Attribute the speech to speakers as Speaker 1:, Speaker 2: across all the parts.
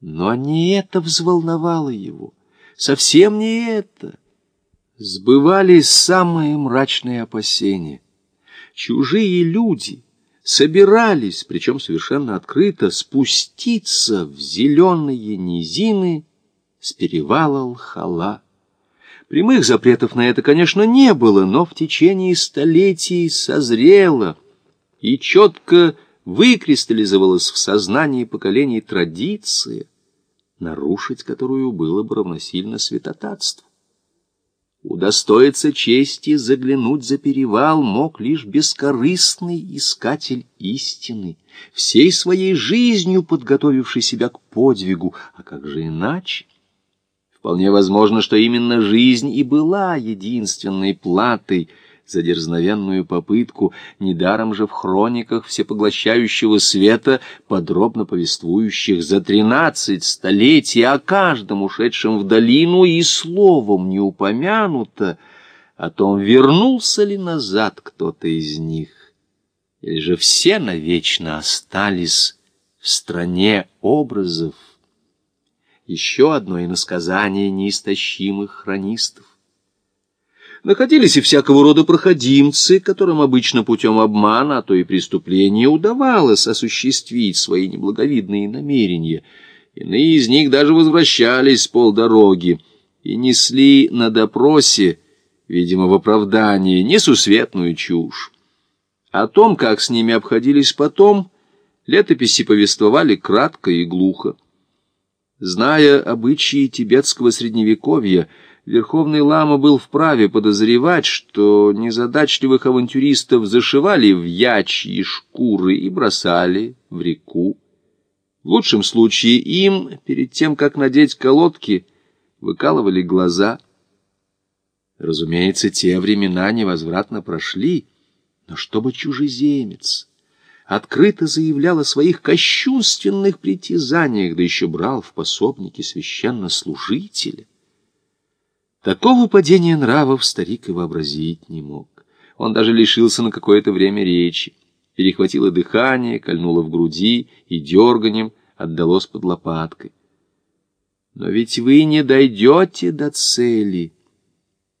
Speaker 1: Но не это взволновало его, совсем не это. Сбывались самые мрачные опасения. Чужие люди собирались, причем совершенно открыто, спуститься в зеленые низины с перевала Лхала. Прямых запретов на это, конечно, не было, но в течение столетий созрело и четко выкристаллизовалась в сознании поколений традиция, нарушить которую было бы равносильно святотатству. Удостоиться чести заглянуть за перевал мог лишь бескорыстный искатель истины, всей своей жизнью подготовивший себя к подвигу, а как же иначе? Вполне возможно, что именно жизнь и была единственной платой — за дерзновенную попытку, недаром же в хрониках всепоглощающего света, подробно повествующих за тринадцать столетий о каждом ушедшем в долину и словом не упомянуто, о том, вернулся ли назад кто-то из них, или же все навечно остались в стране образов. Еще одно иносказание неистощимых хронистов. Находились и всякого рода проходимцы, которым обычно путем обмана, а то и преступления удавалось осуществить свои неблаговидные намерения. Иные из них даже возвращались с полдороги и несли на допросе, видимо, в оправдании, несусветную чушь. О том, как с ними обходились потом, летописи повествовали кратко и глухо. Зная обычаи тибетского средневековья, Верховный лама был вправе подозревать, что незадачливых авантюристов зашивали в ячьи шкуры и бросали в реку. В лучшем случае им, перед тем, как надеть колодки, выкалывали глаза. Разумеется, те времена невозвратно прошли, но чтобы чужеземец открыто заявлял о своих кощунственных притязаниях, да еще брал в пособники священнослужителя, Такого падения нравов старик и вообразить не мог. Он даже лишился на какое-то время речи. Перехватило дыхание, кольнуло в груди и дерганием отдалось под лопаткой. Но ведь вы не дойдете до цели.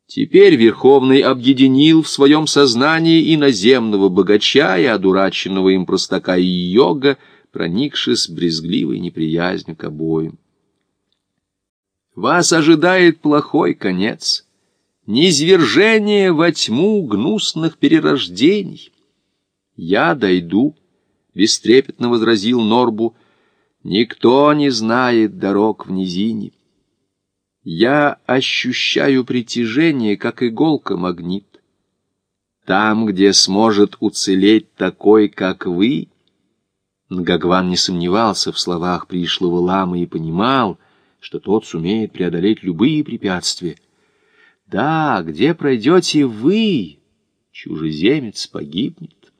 Speaker 1: Теперь Верховный объединил в своем сознании иноземного богача и одураченного им простака йога, проникшись брезгливой неприязнью к обоим. Вас ожидает плохой конец, низвержение во тьму гнусных перерождений. Я дойду, — бестрепетно возразил Норбу, — никто не знает дорог в низине. Я ощущаю притяжение, как иголка магнит. Там, где сможет уцелеть такой, как вы, Нгагван не сомневался в словах пришлого ламы и понимал — что тот сумеет преодолеть любые препятствия. Да, где пройдете вы, чужеземец погибнет.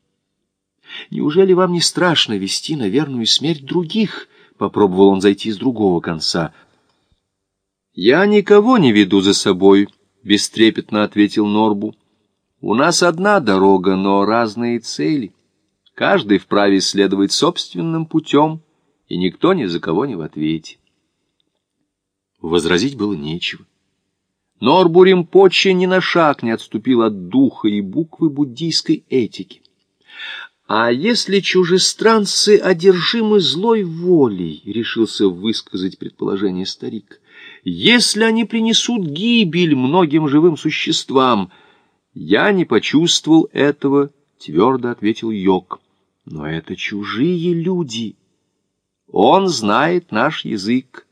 Speaker 1: Неужели вам не страшно вести на верную смерть других? Попробовал он зайти с другого конца. Я никого не веду за собой, бестрепетно ответил Норбу. У нас одна дорога, но разные цели. Каждый вправе следовать собственным путем, и никто ни за кого не в ответе. Возразить было нечего. Норбурим Поче ни на шаг не отступил от духа и буквы буддийской этики. А если чужестранцы одержимы злой волей, решился высказать предположение старик, если они принесут гибель многим живым существам, я не почувствовал этого, твердо ответил Йог. Но это чужие люди. Он знает наш язык.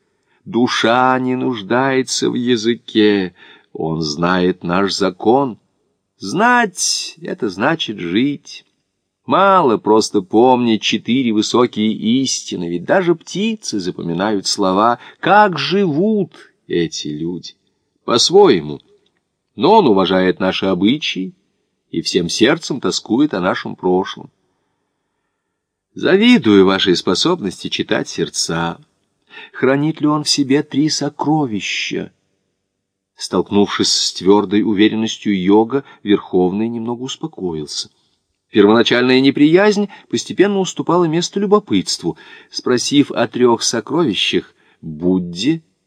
Speaker 1: Душа не нуждается в языке, он знает наш закон. Знать — это значит жить. Мало просто помнить четыре высокие истины, ведь даже птицы запоминают слова, как живут эти люди. По-своему. Но он уважает наши обычаи и всем сердцем тоскует о нашем прошлом. Завидую вашей способности читать сердца хранит ли он в себе три сокровища. Столкнувшись с твердой уверенностью йога, Верховный немного успокоился. Первоначальная неприязнь постепенно уступала место любопытству. Спросив о трех сокровищах, Будде